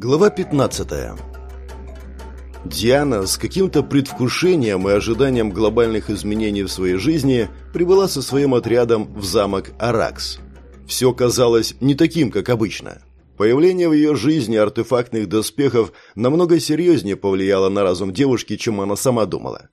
Глава 15. Диана с каким-то предвкушением и ожиданием глобальных изменений в своей жизни прибыла со своим отрядом в замок Аракс. Все казалось не таким, как обычно. Появление в ее жизни артефактных доспехов намного серьезнее повлияло на разум девушки, чем она сама думала.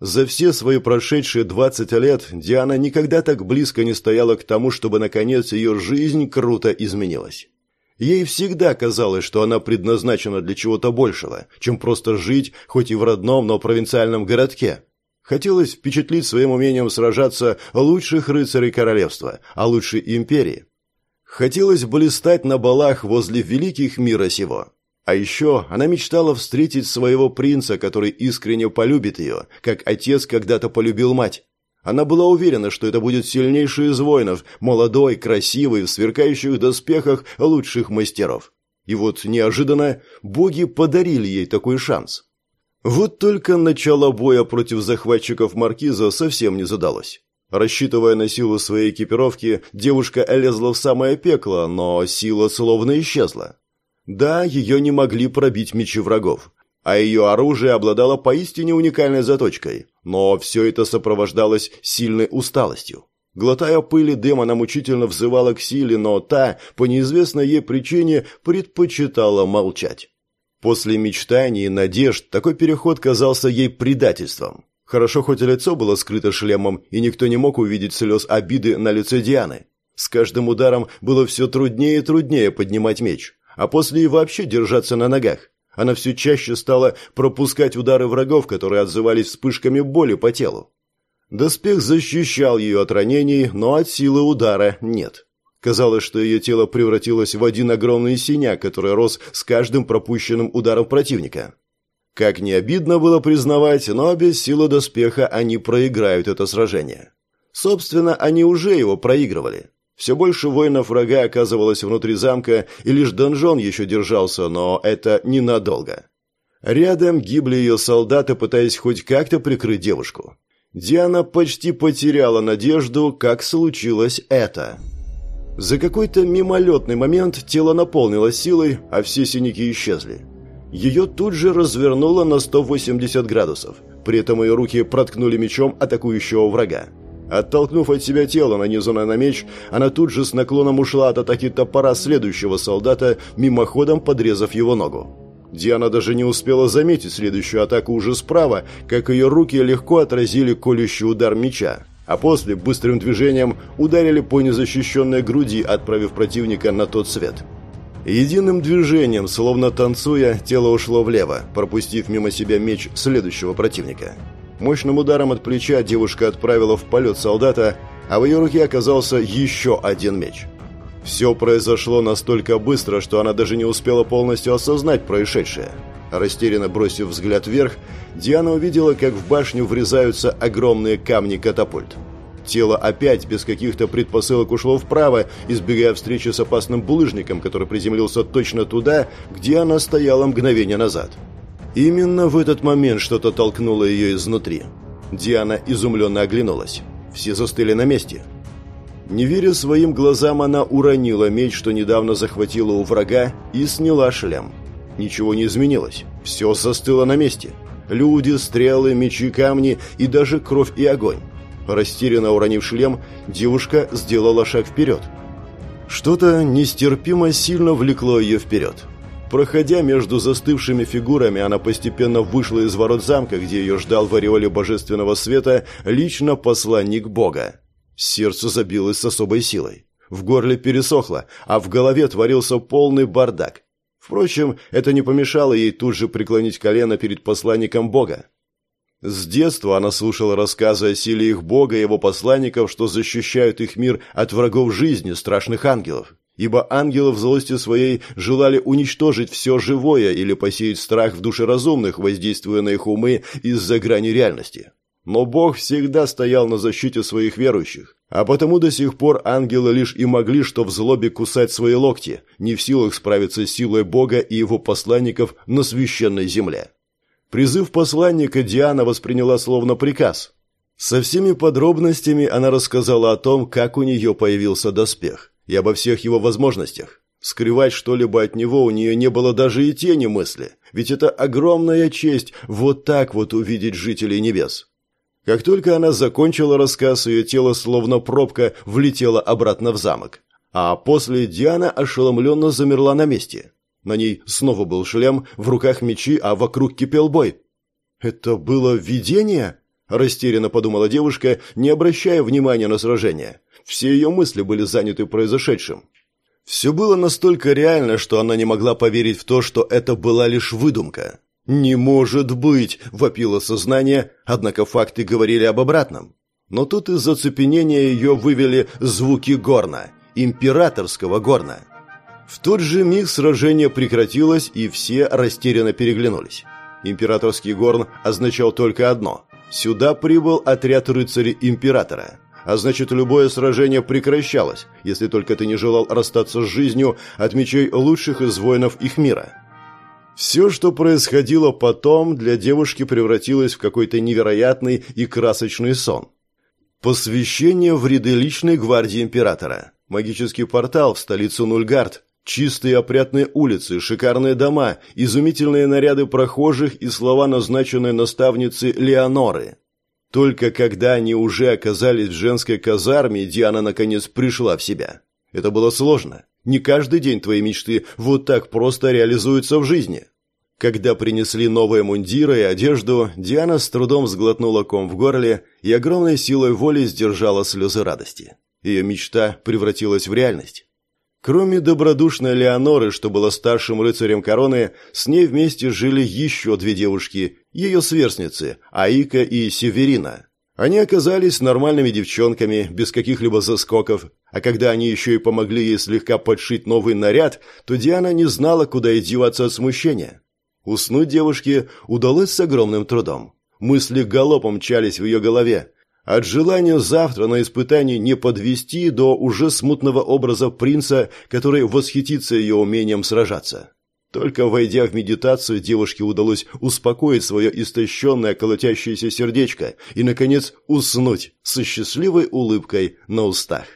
За все свои прошедшие 20 лет Диана никогда так близко не стояла к тому, чтобы, наконец, ее жизнь круто изменилась. Ей всегда казалось, что она предназначена для чего-то большего, чем просто жить, хоть и в родном, но провинциальном городке. Хотелось впечатлить своим умением сражаться лучших рыцарей королевства, а лучше империи. Хотелось блистать на балах возле великих мира сего. А еще она мечтала встретить своего принца, который искренне полюбит ее, как отец когда-то полюбил мать. Она была уверена, что это будет сильнейший из воинов, молодой, красивый, в сверкающих доспехах лучших мастеров. И вот неожиданно боги подарили ей такой шанс. Вот только начало боя против захватчиков Маркиза совсем не задалось. Рассчитывая на силу своей экипировки, девушка лезла в самое пекло, но сила словно исчезла. Да, ее не могли пробить мечи врагов, а ее оружие обладало поистине уникальной заточкой, но все это сопровождалось сильной усталостью. Глотая пыли дым, мучительно взывала к силе, но та, по неизвестной ей причине, предпочитала молчать. После мечтаний и надежд такой переход казался ей предательством. Хорошо, хоть лицо было скрыто шлемом, и никто не мог увидеть слез обиды на лице Дианы. С каждым ударом было все труднее и труднее поднимать меч, а после и вообще держаться на ногах. Она все чаще стала пропускать удары врагов, которые отзывались вспышками боли по телу. Доспех защищал ее от ранений, но от силы удара нет. Казалось, что ее тело превратилось в один огромный синяк, который рос с каждым пропущенным ударом противника. Как не обидно было признавать, но без силы доспеха они проиграют это сражение. Собственно, они уже его проигрывали. Все больше воинов врага оказывалось внутри замка, и лишь донжон еще держался, но это ненадолго. Рядом гибли ее солдаты, пытаясь хоть как-то прикрыть девушку. Диана почти потеряла надежду, как случилось это. За какой-то мимолетный момент тело наполнилось силой, а все синяки исчезли. Ее тут же развернуло на 180 градусов. При этом ее руки проткнули мечом атакующего врага. Оттолкнув от себя тело, нанизанное на меч, она тут же с наклоном ушла от атаки топора следующего солдата, мимоходом подрезав его ногу. Диана даже не успела заметить следующую атаку уже справа, как ее руки легко отразили колющий удар меча, а после быстрым движением ударили по незащищенной груди, отправив противника на тот свет. Единым движением, словно танцуя, тело ушло влево, пропустив мимо себя меч следующего противника. Мощным ударом от плеча девушка отправила в полет солдата, а в ее руке оказался еще один меч. Все произошло настолько быстро, что она даже не успела полностью осознать происшедшее. Растерянно бросив взгляд вверх, Диана увидела, как в башню врезаются огромные камни катапульт. Тело опять без каких-то предпосылок ушло вправо, избегая встречи с опасным булыжником, который приземлился точно туда, где она стояла мгновение назад. Именно в этот момент что-то толкнуло ее изнутри. Диана изумленно оглянулась. Все застыли на месте. Не веря своим глазам, она уронила меч, что недавно захватила у врага, и сняла шлем. Ничего не изменилось. Все застыло на месте. Люди, стрелы, мечи, камни и даже кровь и огонь. Растерянно уронив шлем, девушка сделала шаг вперед. Что-то нестерпимо сильно влекло ее вперед. Проходя между застывшими фигурами, она постепенно вышла из ворот замка, где ее ждал в ореоле божественного света лично посланник Бога. Сердце забилось с особой силой. В горле пересохло, а в голове творился полный бардак. Впрочем, это не помешало ей тут же преклонить колено перед посланником Бога. С детства она слушала рассказы о силе их Бога и его посланников, что защищают их мир от врагов жизни, страшных ангелов ибо ангелы в злости своей желали уничтожить все живое или посеять страх в душе разумных, воздействуя на их умы из-за грани реальности. Но Бог всегда стоял на защите своих верующих, а потому до сих пор ангелы лишь и могли что в злобе кусать свои локти, не в силах справиться с силой Бога и его посланников на священной земле. Призыв посланника Диана восприняла словно приказ. Со всеми подробностями она рассказала о том, как у нее появился доспех – и обо всех его возможностях. Скрывать что-либо от него у нее не было даже и тени мысли, ведь это огромная честь вот так вот увидеть жителей небес. Как только она закончила рассказ, ее тело словно пробка влетело обратно в замок. А после Диана ошеломленно замерла на месте. На ней снова был шлем, в руках мечи, а вокруг кипел бой. «Это было видение?» – растерянно подумала девушка, не обращая внимания на сражение. Все ее мысли были заняты произошедшим. Все было настолько реально, что она не могла поверить в то, что это была лишь выдумка. «Не может быть!» – вопило сознание, однако факты говорили об обратном. Но тут из зацепенения ее вывели звуки горна, императорского горна. В тот же миг сражение прекратилось, и все растерянно переглянулись. Императорский горн означал только одно – сюда прибыл отряд рыцарей императора – а значит, любое сражение прекращалось, если только ты не желал расстаться с жизнью от мечей лучших из воинов их мира. Все, что происходило потом, для девушки превратилось в какой-то невероятный и красочный сон. Посвящение в ряды личной гвардии императора. Магический портал в столицу Нульгард. Чистые опрятные улицы, шикарные дома, изумительные наряды прохожих и слова назначенной наставницы Леоноры. Только когда они уже оказались в женской казарме, Диана наконец пришла в себя. Это было сложно. Не каждый день твои мечты вот так просто реализуются в жизни. Когда принесли новые мундиры и одежду, Диана с трудом сглотнула ком в горле и огромной силой воли сдержала слезы радости. Ее мечта превратилась в реальность. Кроме добродушной Леоноры, что была старшим рыцарем короны, с ней вместе жили еще две девушки, ее сверстницы, Аика и Северина. Они оказались нормальными девчонками, без каких-либо заскоков, а когда они еще и помогли ей слегка подшить новый наряд, то Диана не знала, куда деваться от смущения. Уснуть девушке удалось с огромным трудом. Мысли галопом мчались в ее голове, от желания завтра на испытании не подвести до уже смутного образа принца, который восхитится ее умением сражаться. Только войдя в медитацию, девушке удалось успокоить свое истощенное колотящееся сердечко и, наконец, уснуть со счастливой улыбкой на устах.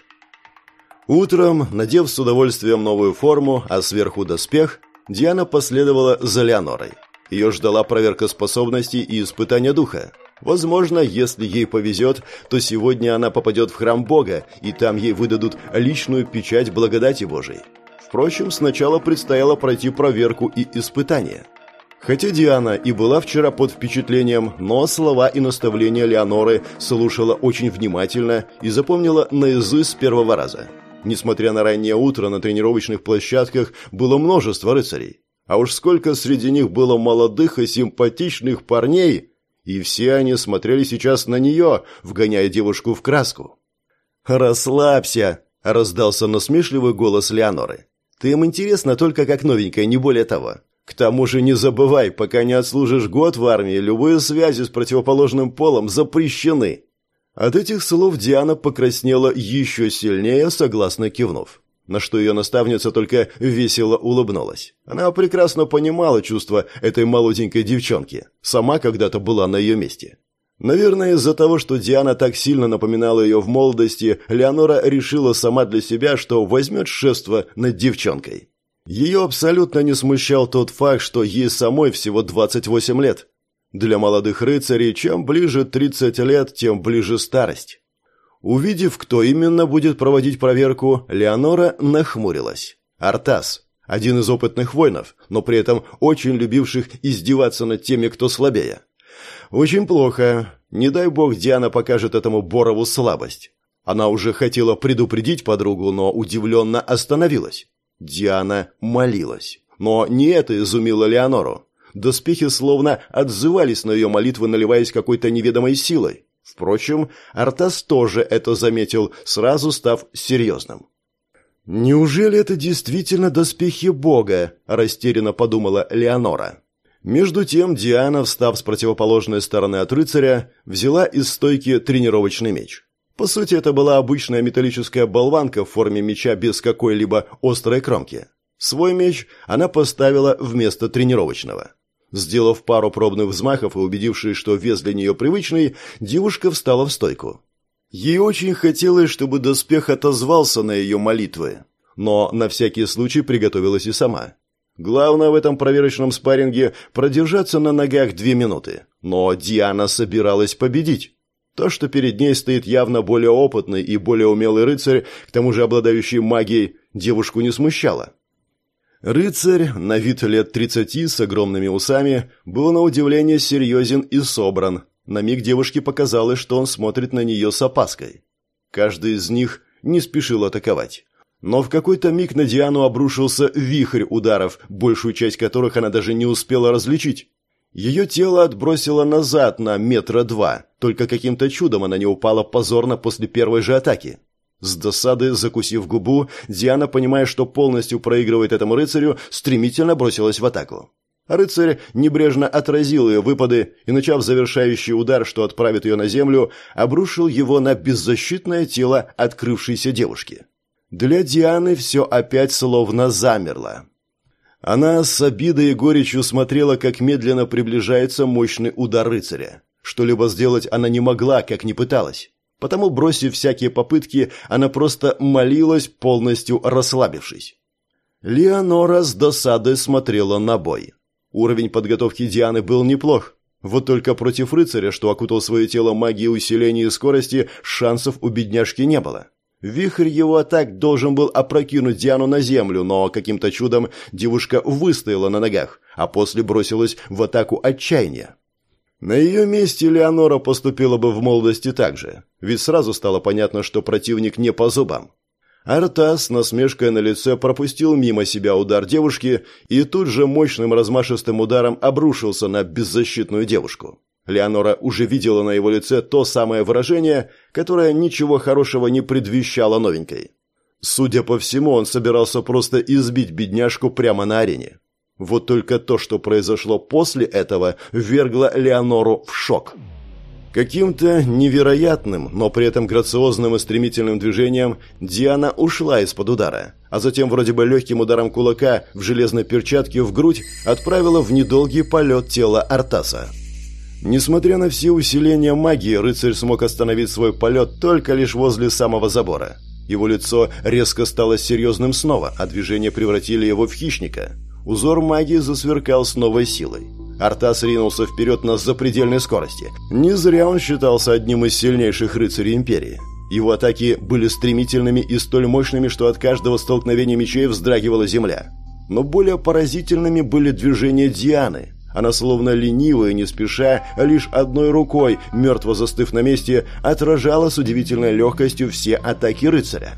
Утром, надев с удовольствием новую форму, а сверху доспех, Диана последовала за Леонорой. Ее ждала проверка способностей и испытания духа. Возможно, если ей повезет, то сегодня она попадет в храм Бога, и там ей выдадут личную печать благодати Божией. Впрочем, сначала предстояло пройти проверку и испытание. Хотя Диана и была вчера под впечатлением, но слова и наставления Леоноры слушала очень внимательно и запомнила наизусть с первого раза. Несмотря на раннее утро, на тренировочных площадках было множество рыцарей. А уж сколько среди них было молодых и симпатичных парней, и все они смотрели сейчас на нее, вгоняя девушку в краску. «Расслабься!» – раздался насмешливый голос Леоноры. «Ты им интересно только как новенькая, не более того. К тому же не забывай, пока не отслужишь год в армии, любые связи с противоположным полом запрещены». От этих слов Диана покраснела еще сильнее, согласно кивнув на что ее наставница только весело улыбнулась. Она прекрасно понимала чувства этой молоденькой девчонки. Сама когда-то была на ее месте. Наверное, из-за того, что Диана так сильно напоминала ее в молодости, Леонора решила сама для себя, что возьмет шефство над девчонкой. Ее абсолютно не смущал тот факт, что ей самой всего 28 лет. Для молодых рыцарей чем ближе 30 лет, тем ближе старость. Увидев, кто именно будет проводить проверку, Леонора нахмурилась. Артас, один из опытных воинов, но при этом очень любивших издеваться над теми, кто слабее. Очень плохо. Не дай бог Диана покажет этому Борову слабость. Она уже хотела предупредить подругу, но удивленно остановилась. Диана молилась. Но не это изумило Леонору. Доспехи словно отзывались на ее молитвы, наливаясь какой-то неведомой силой. Впрочем, Артас тоже это заметил, сразу став серьезным. «Неужели это действительно доспехи Бога?» – растерянно подумала Леонора. Между тем Диана, встав с противоположной стороны от рыцаря, взяла из стойки тренировочный меч. По сути, это была обычная металлическая болванка в форме меча без какой-либо острой кромки. Свой меч она поставила вместо тренировочного. Сделав пару пробных взмахов и убедившись, что вес для нее привычный, девушка встала в стойку. Ей очень хотелось, чтобы доспех отозвался на ее молитвы. но на всякий случай приготовилась и сама. Главное в этом проверочном спарринге продержаться на ногах две минуты. Но Диана собиралась победить. То, что перед ней стоит явно более опытный и более умелый рыцарь, к тому же обладающий магией, девушку не смущало. Рыцарь, на вид лет тридцати, с огромными усами, был на удивление серьезен и собран. На миг девушке показалось, что он смотрит на нее с опаской. Каждый из них не спешил атаковать. Но в какой-то миг на Диану обрушился вихрь ударов, большую часть которых она даже не успела различить. Ее тело отбросило назад на метра два, только каким-то чудом она не упала позорно после первой же атаки. С досады, закусив губу, Диана, понимая, что полностью проигрывает этому рыцарю, стремительно бросилась в атаку. Рыцарь небрежно отразил ее выпады и, начав завершающий удар, что отправит ее на землю, обрушил его на беззащитное тело открывшейся девушки. Для Дианы все опять словно замерло. Она с обидой и горечью смотрела, как медленно приближается мощный удар рыцаря. Что-либо сделать она не могла, как не пыталась. Потому, бросив всякие попытки, она просто молилась, полностью расслабившись. Леонора с досадой смотрела на бой. Уровень подготовки Дианы был неплох. Вот только против рыцаря, что окутал свое тело магией усиления и скорости, шансов у бедняжки не было. Вихрь его атак должен был опрокинуть Диану на землю, но каким-то чудом девушка выстояла на ногах, а после бросилась в атаку отчаяния. На ее месте Леонора поступила бы в молодости так же, ведь сразу стало понятно, что противник не по зубам. Артас, насмешкой на лице, пропустил мимо себя удар девушки и тут же мощным размашистым ударом обрушился на беззащитную девушку. Леонора уже видела на его лице то самое выражение, которое ничего хорошего не предвещало новенькой. Судя по всему, он собирался просто избить бедняжку прямо на арене. Вот только то, что произошло после этого, ввергло Леонору в шок. Каким-то невероятным, но при этом грациозным и стремительным движением Диана ушла из-под удара, а затем вроде бы легким ударом кулака в железной перчатке в грудь отправила в недолгий полет тело Артаса. Несмотря на все усиления магии, рыцарь смог остановить свой полет только лишь возле самого забора. Его лицо резко стало серьезным снова, а движения превратили его в хищника – Узор магии засверкал с новой силой. Артас ринулся вперед на запредельной скорости. Не зря он считался одним из сильнейших рыцарей Империи. Его атаки были стремительными и столь мощными, что от каждого столкновения мечей вздрагивала земля. Но более поразительными были движения Дианы. Она словно лениво и не спеша, а лишь одной рукой, мертво застыв на месте, отражала с удивительной легкостью все атаки рыцаря.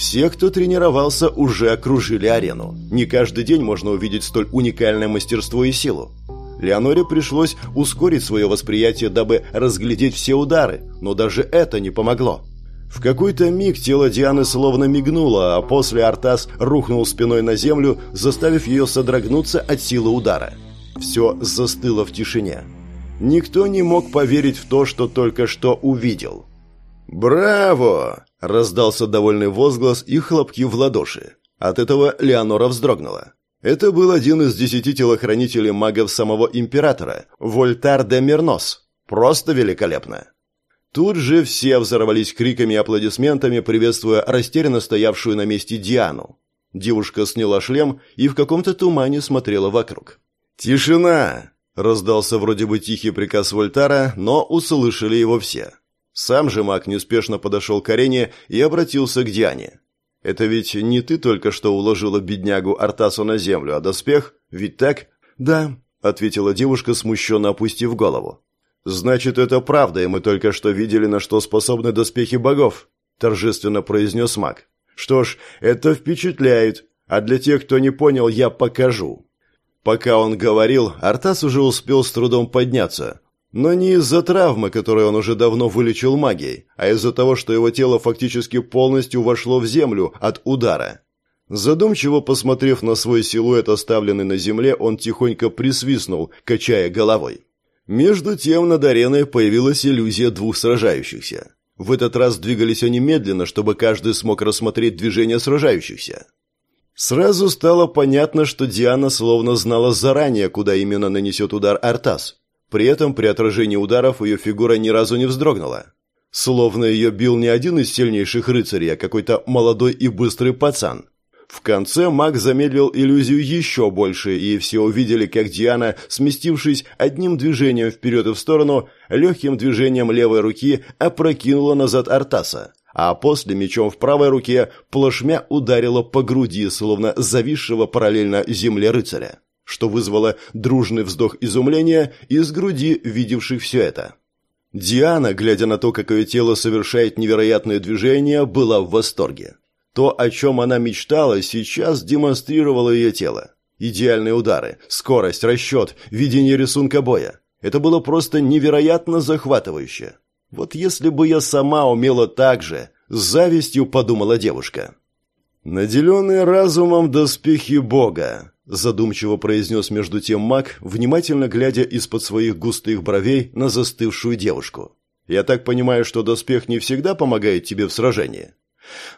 Все, кто тренировался, уже окружили арену. Не каждый день можно увидеть столь уникальное мастерство и силу. Леоноре пришлось ускорить свое восприятие, дабы разглядеть все удары, но даже это не помогло. В какой-то миг тело Дианы словно мигнуло, а после Артас рухнул спиной на землю, заставив ее содрогнуться от силы удара. Все застыло в тишине. Никто не мог поверить в то, что только что увидел. «Браво!» – раздался довольный возглас и хлопки в ладоши. От этого Леонора вздрогнула. Это был один из десяти телохранителей магов самого императора, Вольтар де Мирнос. Просто великолепно. Тут же все взорвались криками и аплодисментами, приветствуя растерянно стоявшую на месте Диану. Девушка сняла шлем и в каком-то тумане смотрела вокруг. «Тишина!» – раздался вроде бы тихий приказ Вольтара, но услышали его все. Сам же маг неспешно подошел к арене и обратился к Диане. «Это ведь не ты только что уложила беднягу Артасу на землю, а доспех? Ведь так?» «Да», — ответила девушка, смущенно опустив голову. «Значит, это правда, и мы только что видели, на что способны доспехи богов», — торжественно произнес маг. «Что ж, это впечатляет, а для тех, кто не понял, я покажу». Пока он говорил, Артас уже успел с трудом подняться, но не из-за травмы, которую он уже давно вылечил магией, а из-за того, что его тело фактически полностью вошло в землю от удара. Задумчиво посмотрев на свой силуэт, оставленный на земле, он тихонько присвистнул, качая головой. Между тем над ареной появилась иллюзия двух сражающихся. В этот раз двигались они медленно, чтобы каждый смог рассмотреть движение сражающихся. Сразу стало понятно, что Диана словно знала заранее, куда именно нанесет удар Артас, при этом при отражении ударов ее фигура ни разу не вздрогнула. Словно ее бил не один из сильнейших рыцарей, а какой-то молодой и быстрый пацан. В конце маг замедлил иллюзию еще больше, и все увидели, как Диана, сместившись одним движением вперед и в сторону, легким движением левой руки опрокинула назад Артаса, а после мечом в правой руке плашмя ударила по груди, словно зависшего параллельно земле рыцаря, что вызвало дружный вздох изумления из груди видевших все это. Диана, глядя на то, как ее тело совершает невероятные движения, была в восторге. То, о чем она мечтала, сейчас демонстрировало ее тело. Идеальные удары, скорость, расчет, видение рисунка боя. Это было просто невероятно захватывающе. Вот если бы я сама умела так же, с завистью подумала девушка. «Наделенные разумом доспехи Бога», задумчиво произнес между тем маг, внимательно глядя из-под своих густых бровей на застывшую девушку. «Я так понимаю, что доспех не всегда помогает тебе в сражении?»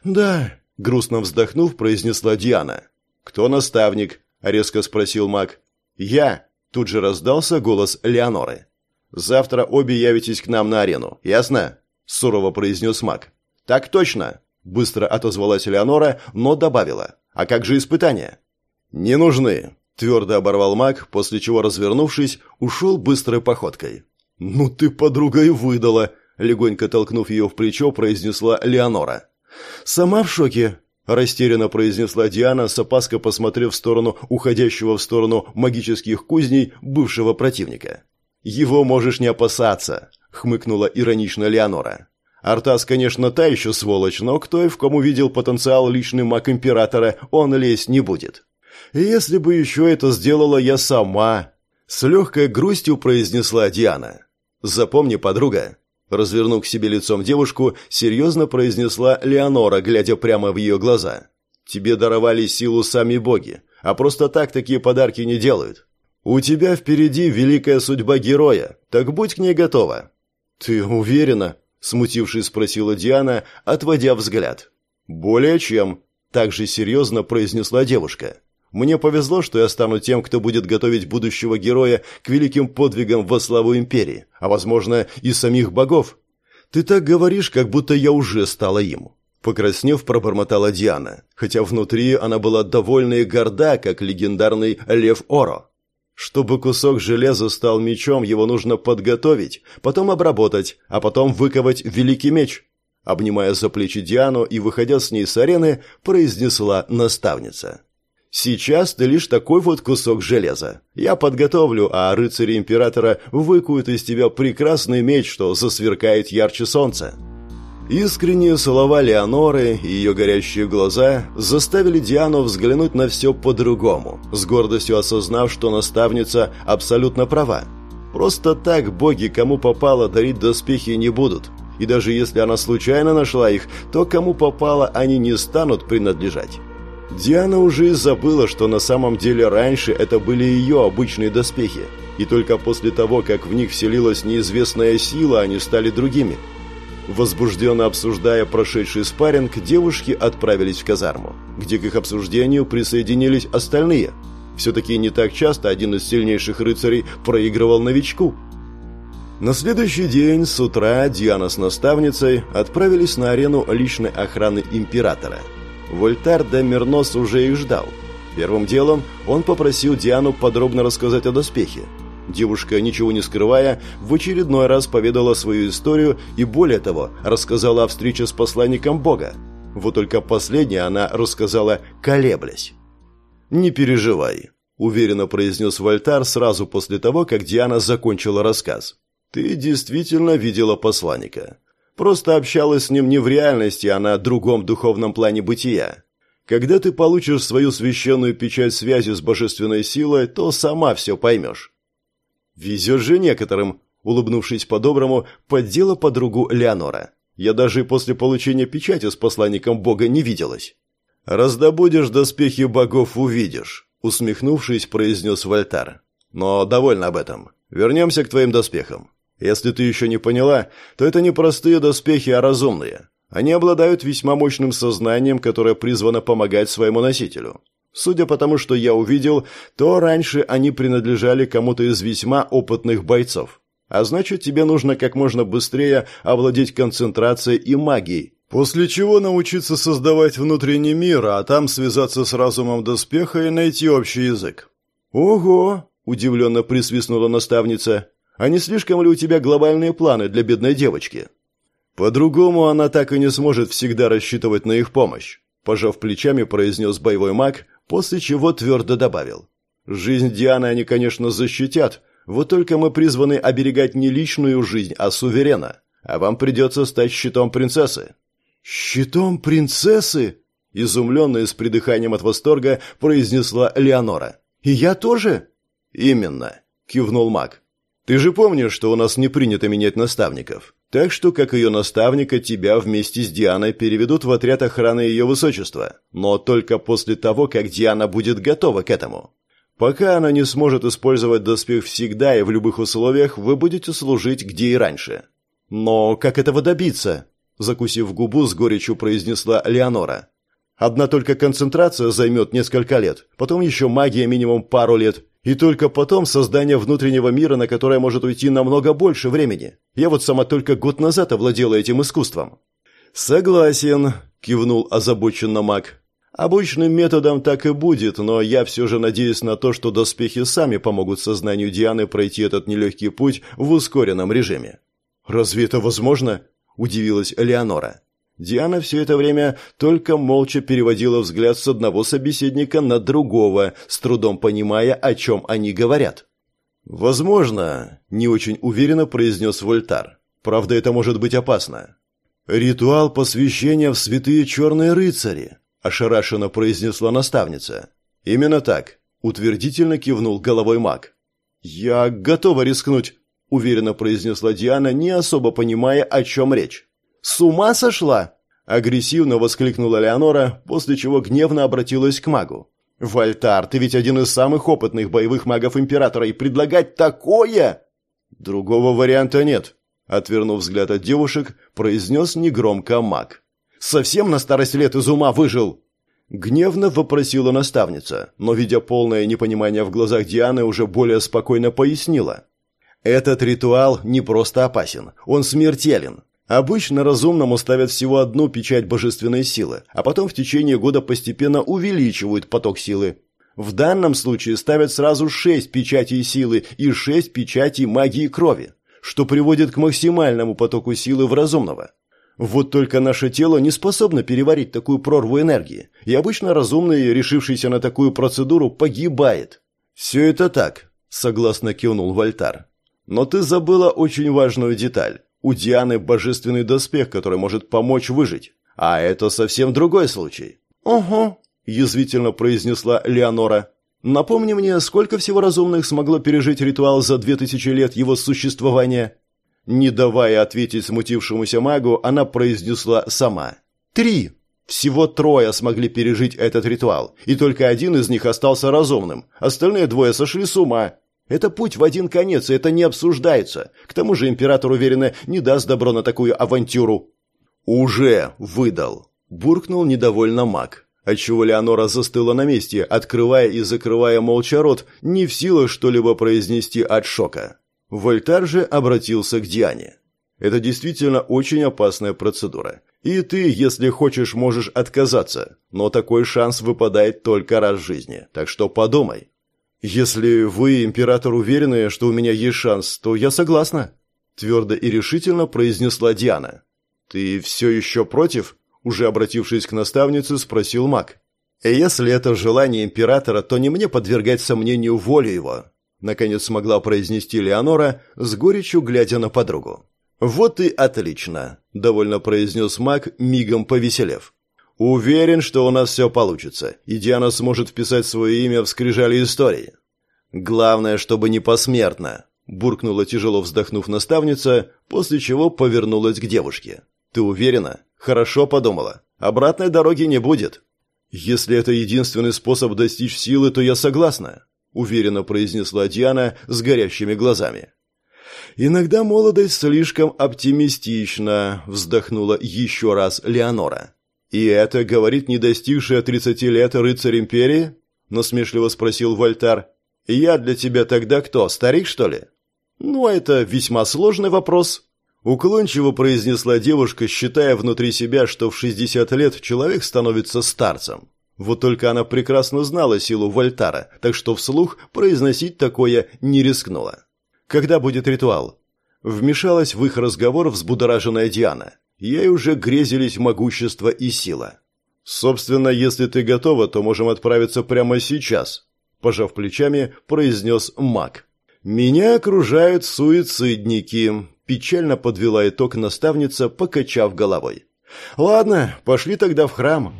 «Да», грустно вздохнув, произнесла Диана. «Кто наставник?» – резко спросил маг. «Я!» – тут же раздался голос Леоноры. «Завтра обе явитесь к нам на арену, ясно?» – сурово произнес маг. «Так точно!» – быстро отозвалась Леонора, но добавила. «А как же испытания?» «Не нужны!» – твердо оборвал маг, после чего, развернувшись, ушел быстрой походкой. «Ну ты, подруга, и выдала!» – легонько толкнув ее в плечо, произнесла Леонора. «Сама в шоке», – растерянно произнесла Диана, с опаской посмотрев в сторону уходящего в сторону магических кузней бывшего противника. «Его можешь не опасаться», – хмыкнула иронично Леонора. «Артас, конечно, та еще сволочь, но кто и в ком увидел потенциал личный маг Императора, он лезть не будет». «Если бы еще это сделала я сама», – с легкой грустью произнесла Диана. «Запомни, подруга, Развернув к себе лицом девушку, серьезно произнесла Леонора, глядя прямо в ее глаза. «Тебе даровали силу сами боги, а просто так такие подарки не делают. У тебя впереди великая судьба героя, так будь к ней готова». «Ты уверена?» – смутившись спросила Диана, отводя взгляд. «Более чем», – также серьезно произнесла девушка. Мне повезло, что я стану тем, кто будет готовить будущего героя к великим подвигам во славу империи, а, возможно, и самих богов. Ты так говоришь, как будто я уже стала им. Покраснев, пробормотала Диана, хотя внутри она была довольна и горда, как легендарный Лев Оро. Чтобы кусок железа стал мечом, его нужно подготовить, потом обработать, а потом выковать великий меч. Обнимая за плечи Диану и выходя с ней с арены, произнесла наставница. Сейчас ты лишь такой вот кусок железа. Я подготовлю, а рыцари императора выкуют из тебя прекрасный меч, что засверкает ярче солнца». Искренние слова Леоноры и ее горящие глаза заставили Диану взглянуть на все по-другому, с гордостью осознав, что наставница абсолютно права. Просто так боги, кому попало, дарить доспехи не будут. И даже если она случайно нашла их, то кому попало, они не станут принадлежать. Диана уже и забыла, что на самом деле раньше это были ее обычные доспехи, и только после того, как в них вселилась неизвестная сила, они стали другими. Возбужденно обсуждая прошедший спарринг, девушки отправились в казарму, где к их обсуждению присоединились остальные. Все-таки не так часто один из сильнейших рыцарей проигрывал новичку. На следующий день с утра Диана с наставницей отправились на арену личной охраны императора – Вольтар де Мернос уже их ждал. Первым делом он попросил Диану подробно рассказать о доспехе. Девушка, ничего не скрывая, в очередной раз поведала свою историю и, более того, рассказала о встрече с посланником Бога. Вот только последнее она рассказала, колеблясь. «Не переживай», – уверенно произнес Вольтар сразу после того, как Диана закончила рассказ. «Ты действительно видела посланника. Просто общалась с ним не в реальности, а на другом духовном плане бытия. Когда ты получишь свою священную печать связи с божественной силой, то сама все поймешь. Везет же некоторым, улыбнувшись по-доброму, поддела подругу Леонора. Я даже после получения печати с посланником Бога не виделась. «Раздобудешь доспехи богов, увидишь», — усмехнувшись, произнес Вольтар. «Но довольно об этом. Вернемся к твоим доспехам. Если ты еще не поняла, то это не простые доспехи, а разумные. Они обладают весьма мощным сознанием, которое призвано помогать своему носителю. Судя по тому, что я увидел, то раньше они принадлежали кому-то из весьма опытных бойцов. А значит, тебе нужно как можно быстрее овладеть концентрацией и магией, После чего научиться создавать внутренний мир, а там связаться с разумом доспеха и найти общий язык. «Ого!» – удивленно присвистнула наставница. «А не слишком ли у тебя глобальные планы для бедной девочки?» «По-другому она так и не сможет всегда рассчитывать на их помощь», – пожав плечами, произнес боевой маг, после чего твердо добавил. «Жизнь Дианы они, конечно, защитят, вот только мы призваны оберегать не личную жизнь, а суверена, а вам придется стать щитом принцессы». «Щитом принцессы?» – изумленно и с придыханием от восторга произнесла Леонора. «И я тоже?» «Именно», – кивнул маг. «Ты же помнишь, что у нас не принято менять наставников. Так что, как ее наставника, тебя вместе с Дианой переведут в отряд охраны ее высочества. Но только после того, как Диана будет готова к этому. Пока она не сможет использовать доспех всегда и в любых условиях, вы будете служить где и раньше. Но как этого добиться?» закусив губу, с горечью произнесла Леонора. Одна только концентрация займет несколько лет, потом еще магия минимум пару лет, и только потом создание внутреннего мира, на которое может уйти намного больше времени. Я вот сама только год назад овладела этим искусством». «Согласен», – кивнул озабоченно маг. «Обычным методом так и будет, но я все же надеюсь на то, что доспехи сами помогут сознанию Дианы пройти этот нелегкий путь в ускоренном режиме». «Разве это возможно?» – удивилась Элеонора. Диана все это время только молча переводила взгляд с одного собеседника на другого, с трудом понимая, о чем они говорят. «Возможно», – не очень уверенно произнес Вольтар. «Правда, это может быть опасно». «Ритуал посвящения в святые черные рыцари», – ошарашенно произнесла наставница. «Именно так», – утвердительно кивнул головой маг. «Я готова рискнуть», – уверенно произнесла Диана, не особо понимая, о чем речь. «С ума сошла?» – агрессивно воскликнула Леонора, после чего гневно обратилась к магу. «Вольтар, ты ведь один из самых опытных боевых магов Императора, и предлагать такое...» «Другого варианта нет», – отвернув взгляд от девушек, произнес негромко маг. «Совсем на старость лет из ума выжил?» Гневно вопросила наставница, но, видя полное непонимание в глазах Дианы, уже более спокойно пояснила. «Этот ритуал не просто опасен, он смертелен. Обычно разумному ставят всего одну печать божественной силы, а потом в течение года постепенно увеличивают поток силы. В данном случае ставят сразу шесть печатей силы и шесть печатей магии крови, что приводит к максимальному потоку силы в разумного. Вот только наше тело не способно переварить такую прорву энергии, и обычно разумный, решившийся на такую процедуру, погибает. «Все это так», — согласно кивнул Вольтар. «Но ты забыла очень важную деталь. У Дианы божественный доспех, который может помочь выжить. А это совсем другой случай. «Ого», – язвительно произнесла Леонора. «Напомни мне, сколько всего разумных смогло пережить ритуал за две тысячи лет его существования?» Не давая ответить смутившемуся магу, она произнесла сама. «Три!» Всего трое смогли пережить этот ритуал, и только один из них остался разумным. Остальные двое сошли с ума. Это путь в один конец, и это не обсуждается. К тому же император, уверенно, не даст добро на такую авантюру. «Уже выдал», – буркнул недовольно маг. Отчего Леонора застыла на месте, открывая и закрывая молча рот, не в силах что-либо произнести от шока. Вольтар же обратился к Диане. «Это действительно очень опасная процедура. И ты, если хочешь, можешь отказаться, но такой шанс выпадает только раз в жизни, так что подумай». «Если вы, император, уверены, что у меня есть шанс, то я согласна», – твердо и решительно произнесла Диана. «Ты все еще против?» – уже обратившись к наставнице, спросил маг. «Если это желание императора, то не мне подвергать сомнению волю его», – наконец смогла произнести Леонора, с горечью глядя на подругу. «Вот и отлично», – довольно произнес маг, мигом повеселев. Уверен, что у нас все получится, и Диана сможет вписать свое имя в скрижали истории. Главное, чтобы не посмертно, буркнула тяжело вздохнув наставница, после чего повернулась к девушке. Ты уверена? Хорошо подумала. Обратной дороги не будет. Если это единственный способ достичь силы, то я согласна, уверенно произнесла Диана с горящими глазами. Иногда молодость слишком оптимистична, вздохнула еще раз Леонора. «И это, говорит не достигший тридцати лет рыцарь империи?» – насмешливо спросил Вольтар. «Я для тебя тогда кто, старик, что ли?» «Ну, это весьма сложный вопрос», – Уклончиво произнесла девушка, считая внутри себя, что в 60 лет человек становится старцем. Вот только она прекрасно знала силу Вольтара, так что вслух произносить такое не рискнула. «Когда будет ритуал?» Вмешалась в их разговор взбудораженная Диана. Ей уже грезились могущество и сила. «Собственно, если ты готова, то можем отправиться прямо сейчас», пожав плечами, произнес маг. «Меня окружают суицидники», – печально подвела итог наставница, покачав головой. «Ладно, пошли тогда в храм».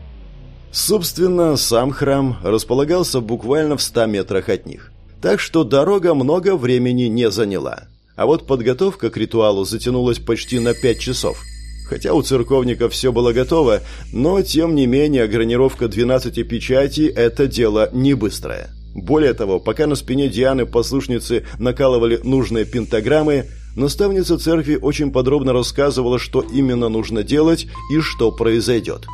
Собственно, сам храм располагался буквально в ста метрах от них, так что дорога много времени не заняла. А вот подготовка к ритуалу затянулась почти на пять часов. Хотя у церковников все было готово, но тем не менее гранировка 12 печатей – это дело не быстрое. Более того, пока на спине Дианы послушницы накалывали нужные пентаграммы, наставница церкви очень подробно рассказывала, что именно нужно делать и что произойдет.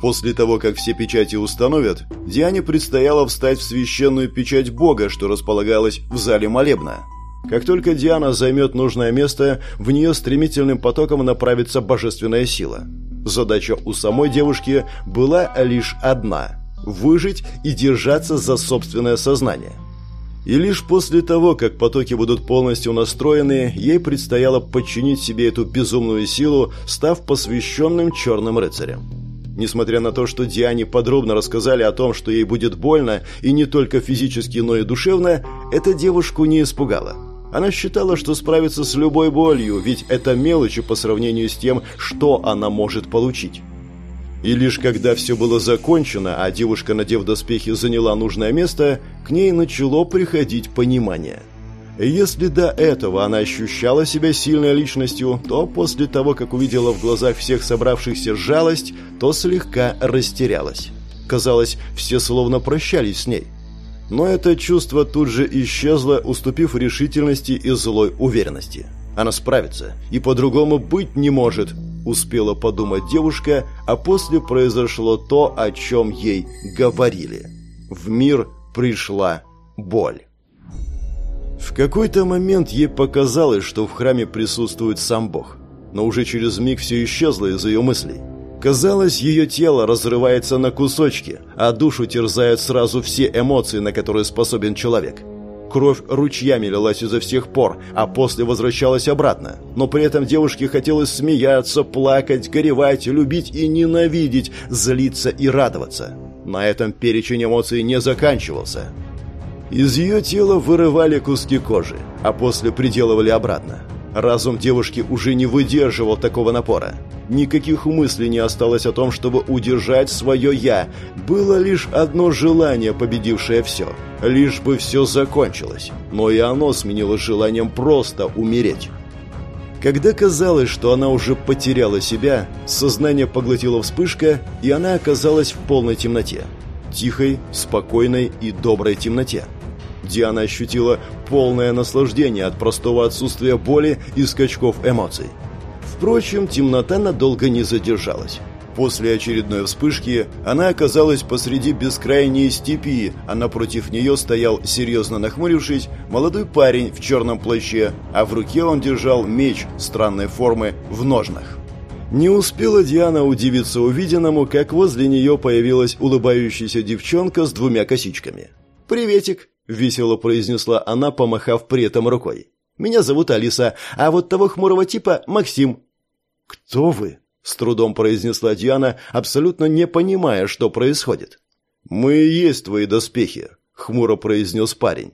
После того, как все печати установят, Диане предстояло встать в священную печать Бога, что располагалась в зале молебна. Как только Диана займет нужное место, в нее стремительным потоком направится божественная сила. Задача у самой девушки была лишь одна – выжить и держаться за собственное сознание. И лишь после того, как потоки будут полностью настроены, ей предстояло подчинить себе эту безумную силу, став посвященным черным рыцарем. Несмотря на то, что Диане подробно рассказали о том, что ей будет больно, и не только физически, но и душевно, эта девушку не испугало. Она считала, что справится с любой болью, ведь это мелочи по сравнению с тем, что она может получить. И лишь когда все было закончено, а девушка, надев доспехи, заняла нужное место, к ней начало приходить понимание – если до этого она ощущала себя сильной личностью, то после того, как увидела в глазах всех собравшихся жалость, то слегка растерялась. Казалось, все словно прощались с ней. Но это чувство тут же исчезло, уступив решительности и злой уверенности. Она справится, и по-другому быть не может, успела подумать девушка, а после произошло то, о чем ей говорили. В мир пришла боль. В какой-то момент ей показалось, что в храме присутствует сам Бог. Но уже через миг все исчезло из ее мыслей. Казалось, ее тело разрывается на кусочки, а душу терзают сразу все эмоции, на которые способен человек. Кровь ручьями лилась изо всех пор, а после возвращалась обратно. Но при этом девушке хотелось смеяться, плакать, горевать, любить и ненавидеть, злиться и радоваться. На этом перечень эмоций не заканчивался. Из ее тела вырывали куски кожи, а после приделывали обратно. Разум девушки уже не выдерживал такого напора. Никаких мыслей не осталось о том, чтобы удержать свое «я». Было лишь одно желание, победившее все. Лишь бы все закончилось. Но и оно сменилось желанием просто умереть. Когда казалось, что она уже потеряла себя, сознание поглотила вспышка, и она оказалась в полной темноте. Тихой, спокойной и доброй темноте. Диана ощутила полное наслаждение от простого отсутствия боли и скачков эмоций. Впрочем, темнота надолго не задержалась. После очередной вспышки она оказалась посреди бескрайней степи, а напротив нее стоял, серьезно нахмурившись, молодой парень в черном плаще, а в руке он держал меч странной формы в ножнах. Не успела Диана удивиться увиденному, как возле нее появилась улыбающаяся девчонка с двумя косичками. «Приветик!» Весело произнесла она, помахав при этом рукой. Меня зовут Алиса, а вот того хмурого типа Максим. Кто вы? с трудом произнесла Диана, абсолютно не понимая, что происходит. Мы и есть твои доспехи, хмуро произнес парень.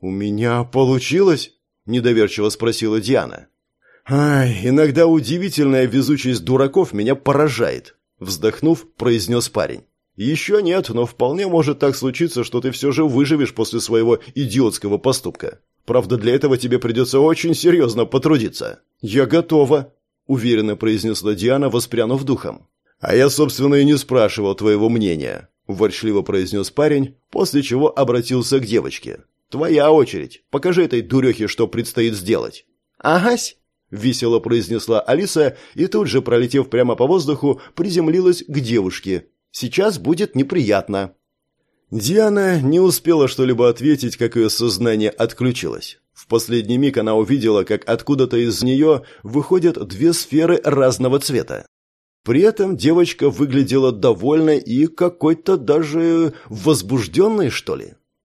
У меня получилось? недоверчиво спросила Диана. Ай, иногда удивительная везучесть дураков меня поражает, вздохнув, произнес парень. Еще нет, но вполне может так случиться, что ты все же выживешь после своего идиотского поступка. Правда, для этого тебе придется очень серьезно потрудиться. Я готова, уверенно произнесла Диана, воспрянув духом. А я, собственно, и не спрашивал твоего мнения, ворчливо произнес парень, после чего обратился к девочке. Твоя очередь. Покажи этой дурехе, что предстоит сделать. Агась, весело произнесла Алиса и тут же, пролетев прямо по воздуху, приземлилась к девушке Сейчас будет неприятно». Диана не успела что-либо ответить, как ее сознание отключилось. В последний миг она увидела, как откуда-то из нее выходят две сферы разного цвета. При этом девочка выглядела довольной и какой-то даже возбужденной, что ли.